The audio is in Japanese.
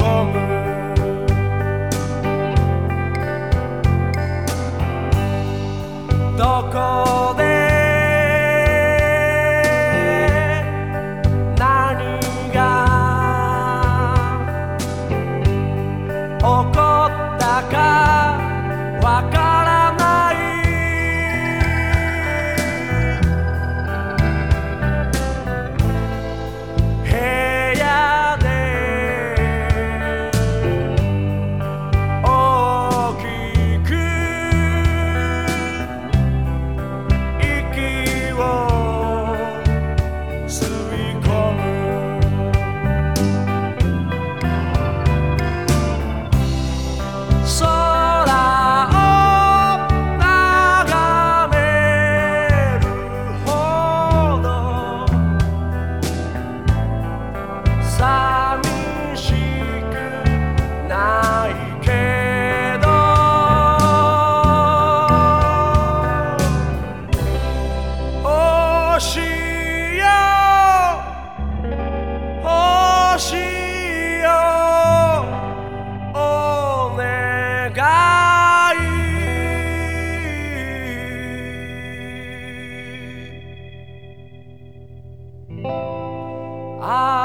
どこで起こったかわかる星よ。星よ。お願い。あ